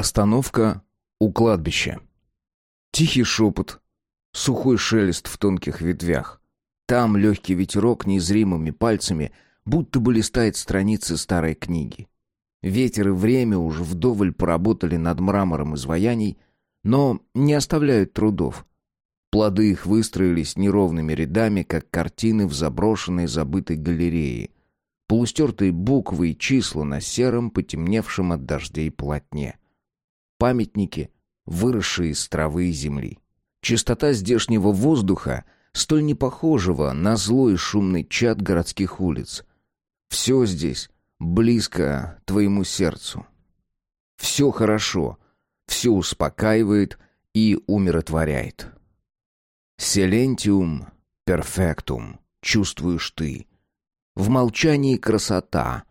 Остановка у кладбища. Тихий шепот, сухой шелест в тонких ветвях. Там легкий ветерок незримыми пальцами будто бы листает страницы старой книги. Ветер и время уже вдоволь поработали над мрамором изваяний, но не оставляют трудов. Плоды их выстроились неровными рядами, как картины в заброшенной забытой галерее. Полустертые буквы и числа на сером, потемневшем от дождей полотне. Памятники, выросшие из травы и земли. Чистота здешнего воздуха, столь непохожего на злой шумный чад городских улиц. Все здесь близко твоему сердцу. Все хорошо, все успокаивает и умиротворяет. Селентиум перфектум, чувствуешь ты. В молчании красота.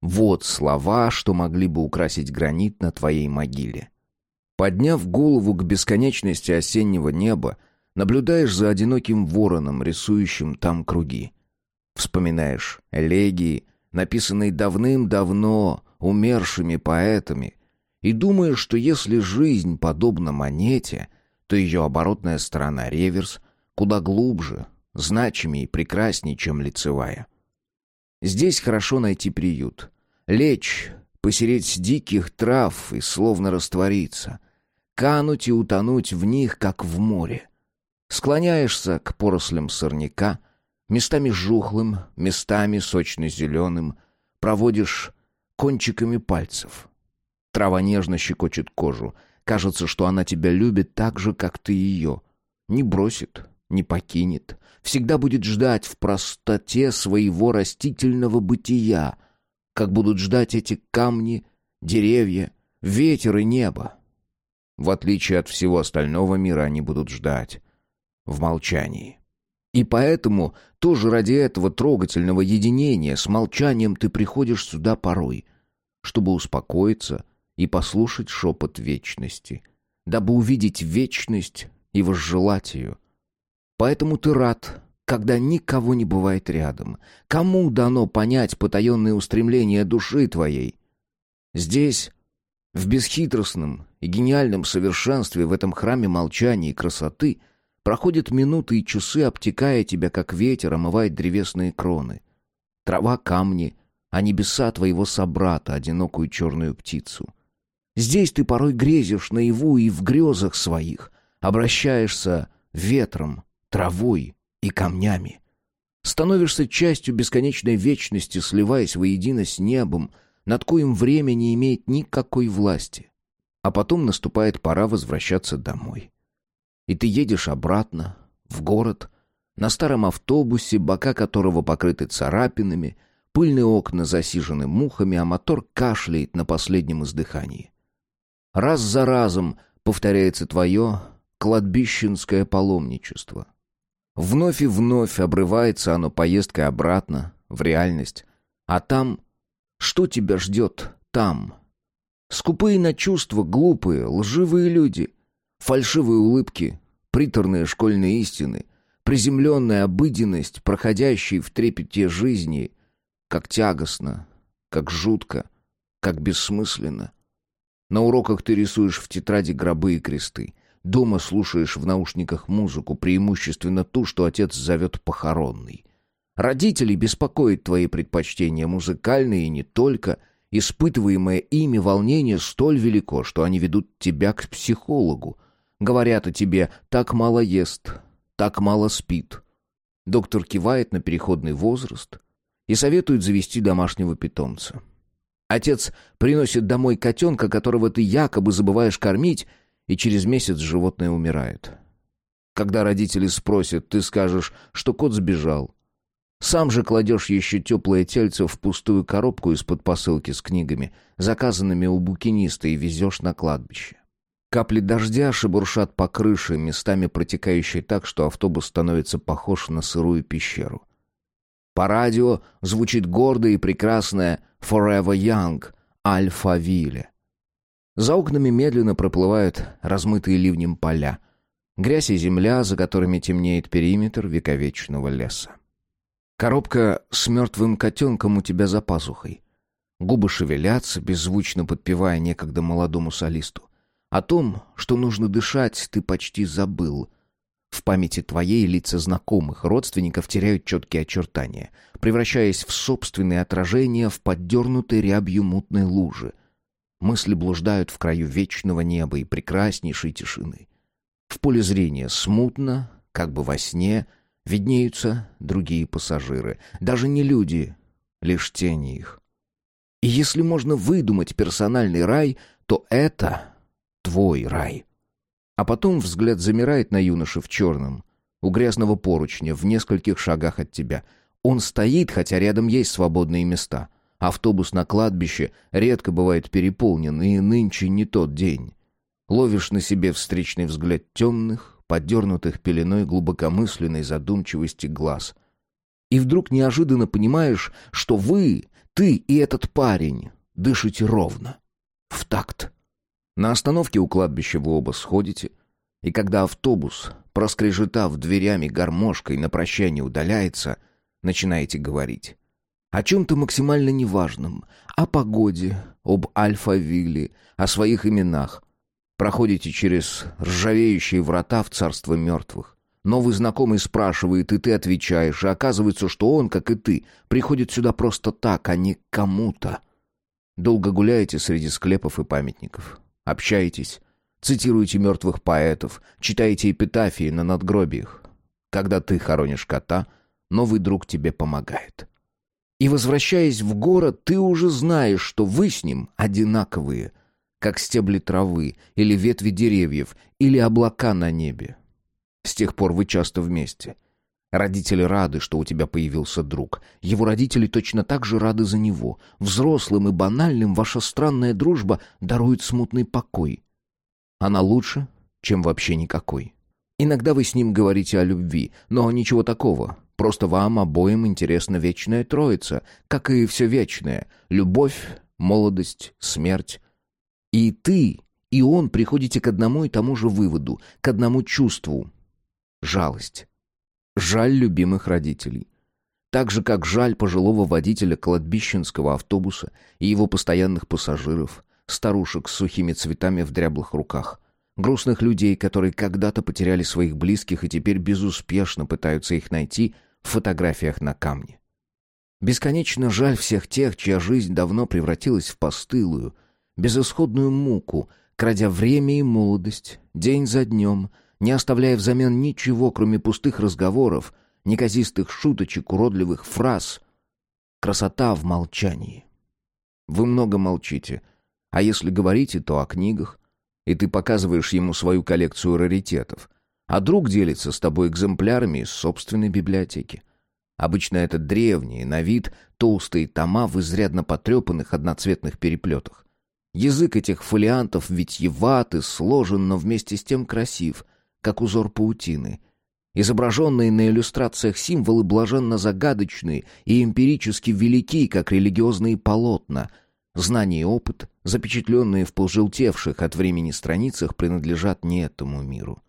Вот слова, что могли бы украсить гранит на твоей могиле. Подняв голову к бесконечности осеннего неба, наблюдаешь за одиноким вороном, рисующим там круги. Вспоминаешь элегии, написанные давным-давно умершими поэтами, и думаешь, что если жизнь подобна монете — то ее оборотная сторона, реверс, куда глубже, значимее и прекраснее, чем лицевая. Здесь хорошо найти приют. Лечь, посереть диких трав и словно раствориться. Кануть и утонуть в них, как в море. Склоняешься к порослям сорняка, местами жухлым, местами сочно-зеленым, проводишь кончиками пальцев. Трава нежно щекочет кожу — Кажется, что она тебя любит так же, как ты ее. Не бросит, не покинет. Всегда будет ждать в простоте своего растительного бытия, как будут ждать эти камни, деревья, ветер и небо. В отличие от всего остального мира, они будут ждать в молчании. И поэтому тоже ради этого трогательного единения с молчанием ты приходишь сюда порой, чтобы успокоиться и послушать шепот вечности, дабы увидеть вечность и возжелать ее. Поэтому ты рад, когда никого не бывает рядом. Кому дано понять потаенные устремления души твоей? Здесь, в бесхитростном и гениальном совершенстве в этом храме молчания и красоты, проходят минуты и часы, обтекая тебя, как ветер омывает древесные кроны. Трава, камни, а небеса твоего собрата, одинокую черную птицу — Здесь ты порой грезишь наяву и в грезах своих, обращаешься ветром, травой и камнями. Становишься частью бесконечной вечности, сливаясь воедино с небом, над коим время не имеет никакой власти. А потом наступает пора возвращаться домой. И ты едешь обратно, в город, на старом автобусе, бока которого покрыты царапинами, пыльные окна засижены мухами, а мотор кашляет на последнем издыхании. Раз за разом повторяется твое кладбищенское паломничество. Вновь и вновь обрывается оно поездкой обратно, в реальность. А там... Что тебя ждет там? Скупые на чувства, глупые, лживые люди. Фальшивые улыбки, приторные школьные истины, приземленная обыденность, проходящая в трепете жизни. Как тягостно, как жутко, как бессмысленно — на уроках ты рисуешь в тетради гробы и кресты. Дома слушаешь в наушниках музыку, преимущественно ту, что отец зовет похоронной. Родителей беспокоит твои предпочтения музыкальные и не только. Испытываемое ими волнение столь велико, что они ведут тебя к психологу. Говорят о тебе «так мало ест», «так мало спит». Доктор кивает на переходный возраст и советует завести домашнего питомца. Отец приносит домой котенка, которого ты якобы забываешь кормить, и через месяц животное умирает. Когда родители спросят, ты скажешь, что кот сбежал. Сам же кладешь еще теплое тельце в пустую коробку из-под посылки с книгами, заказанными у букиниста, и везешь на кладбище. Капли дождя шебуршат по крыше, местами протекающей так, что автобус становится похож на сырую пещеру. По радио звучит гордое и прекрасное Forever Young, Альфа-Вилле. За окнами медленно проплывают размытые ливнем поля. Грязь и земля, за которыми темнеет периметр вековечного леса. Коробка с мертвым котенком у тебя за пазухой. Губы шевелятся, беззвучно подпевая некогда молодому солисту. О том, что нужно дышать, ты почти забыл. В памяти твоей лица знакомых, родственников теряют четкие очертания, превращаясь в собственные отражения в поддернутой рябью мутной лужи. Мысли блуждают в краю вечного неба и прекраснейшей тишины. В поле зрения смутно, как бы во сне, виднеются другие пассажиры. Даже не люди, лишь тени их. И если можно выдумать персональный рай, то это твой рай. А потом взгляд замирает на юноше в черном, у грязного поручня, в нескольких шагах от тебя. Он стоит, хотя рядом есть свободные места. Автобус на кладбище редко бывает переполнен, и нынче не тот день. Ловишь на себе встречный взгляд темных, подернутых пеленой глубокомысленной задумчивости глаз. И вдруг неожиданно понимаешь, что вы, ты и этот парень, дышите ровно, в такт. На остановке у кладбища вы оба сходите, и когда автобус, проскрежетав дверями гармошкой на прощание удаляется, начинаете говорить. О чем-то максимально неважном. О погоде, об Альфа-Вилле, о своих именах. Проходите через ржавеющие врата в царство мертвых. Новый знакомый спрашивает, и ты отвечаешь, и оказывается, что он, как и ты, приходит сюда просто так, а не кому-то. Долго гуляете среди склепов и памятников. Общаетесь, цитируете мертвых поэтов, читаете эпитафии на надгробиях. Когда ты хоронишь кота, новый друг тебе помогает. И возвращаясь в город, ты уже знаешь, что вы с ним одинаковые, как стебли травы, или ветви деревьев, или облака на небе. С тех пор вы часто вместе. Родители рады, что у тебя появился друг. Его родители точно так же рады за него. Взрослым и банальным ваша странная дружба дарует смутный покой. Она лучше, чем вообще никакой. Иногда вы с ним говорите о любви, но ничего такого. Просто вам обоим интересна вечная троица, как и все вечное. Любовь, молодость, смерть. И ты, и он приходите к одному и тому же выводу, к одному чувству. Жалость. Жаль любимых родителей. Так же, как жаль пожилого водителя кладбищенского автобуса и его постоянных пассажиров, старушек с сухими цветами в дряблых руках, грустных людей, которые когда-то потеряли своих близких и теперь безуспешно пытаются их найти в фотографиях на камне. Бесконечно жаль всех тех, чья жизнь давно превратилась в постылую, безысходную муку, крадя время и молодость, день за днем — не оставляя взамен ничего, кроме пустых разговоров, неказистых шуточек, уродливых фраз. Красота в молчании. Вы много молчите, а если говорите, то о книгах, и ты показываешь ему свою коллекцию раритетов, а друг делится с тобой экземплярами из собственной библиотеки. Обычно это древние, на вид толстые тома в изрядно потрепанных одноцветных переплетах. Язык этих фолиантов витьеват и сложен, но вместе с тем красив, как узор паутины. Изображенные на иллюстрациях символы блаженно загадочные и эмпирически велики, как религиозные полотна. Знания и опыт, запечатленные в пожелтевших от времени страницах, принадлежат не этому миру.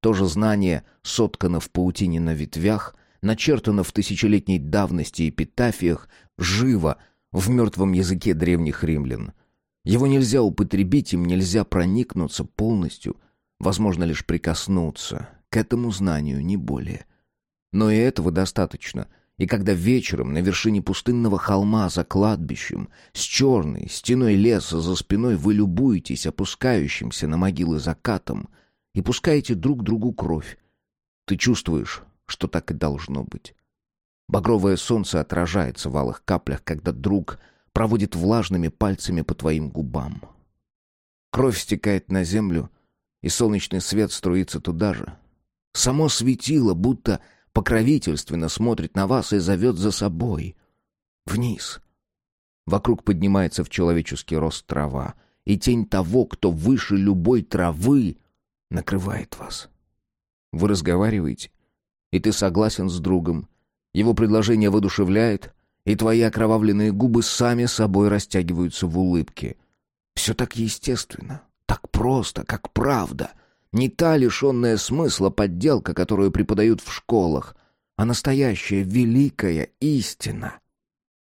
То же знание соткано в паутине на ветвях, начертано в тысячелетней давности эпитафиях, живо в мертвом языке древних римлян. Его нельзя употребить, им нельзя проникнуться полностью — Возможно лишь прикоснуться к этому знанию, не более. Но и этого достаточно. И когда вечером на вершине пустынного холма за кладбищем, с черной стеной леса за спиной вы любуетесь опускающимся на могилы закатом и пускаете друг другу кровь, ты чувствуешь, что так и должно быть. Багровое солнце отражается в алых каплях, когда друг проводит влажными пальцами по твоим губам. Кровь стекает на землю, и солнечный свет струится туда же. Само светило будто покровительственно смотрит на вас и зовет за собой. Вниз. Вокруг поднимается в человеческий рост трава, и тень того, кто выше любой травы, накрывает вас. Вы разговариваете, и ты согласен с другом. Его предложение воодушевляет, и твои окровавленные губы сами собой растягиваются в улыбке. Все так естественно. Так просто, как правда. Не та лишенная смысла подделка, которую преподают в школах, а настоящая великая истина.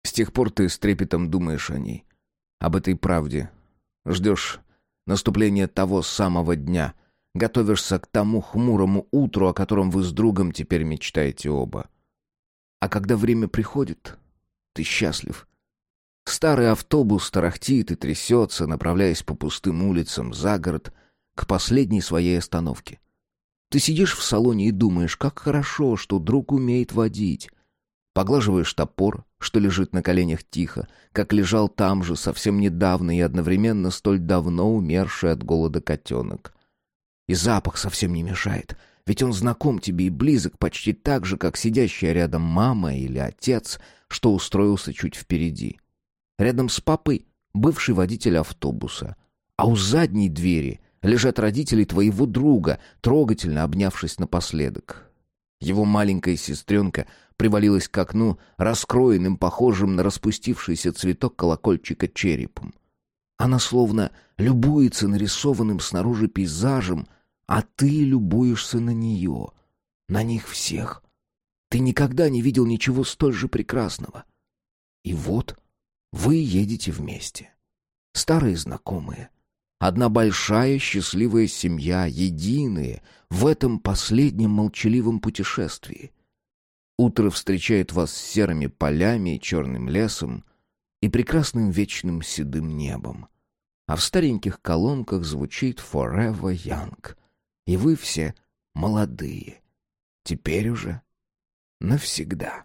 С тех пор ты с трепетом думаешь о ней. Об этой правде. Ждешь наступления того самого дня. Готовишься к тому хмурому утру, о котором вы с другом теперь мечтаете оба. А когда время приходит, ты счастлив. Старый автобус тарахтит и трясется, направляясь по пустым улицам за город к последней своей остановке. Ты сидишь в салоне и думаешь, как хорошо, что друг умеет водить. Поглаживаешь топор, что лежит на коленях тихо, как лежал там же совсем недавно и одновременно столь давно умерший от голода котенок. И запах совсем не мешает, ведь он знаком тебе и близок почти так же, как сидящая рядом мама или отец, что устроился чуть впереди. Рядом с папой бывший водитель автобуса, а у задней двери лежат родители твоего друга, трогательно обнявшись напоследок. Его маленькая сестренка привалилась к окну, раскроенным, похожим на распустившийся цветок колокольчика черепом. Она словно любуется нарисованным снаружи пейзажем, а ты любуешься на нее, на них всех. Ты никогда не видел ничего столь же прекрасного. И вот вы едете вместе. Старые знакомые. Одна большая счастливая семья, единые в этом последнем молчаливом путешествии. Утро встречает вас с серыми полями и черным лесом и прекрасным вечным седым небом. А в стареньких колонках звучит «Forever Young». И вы все молодые. Теперь уже навсегда.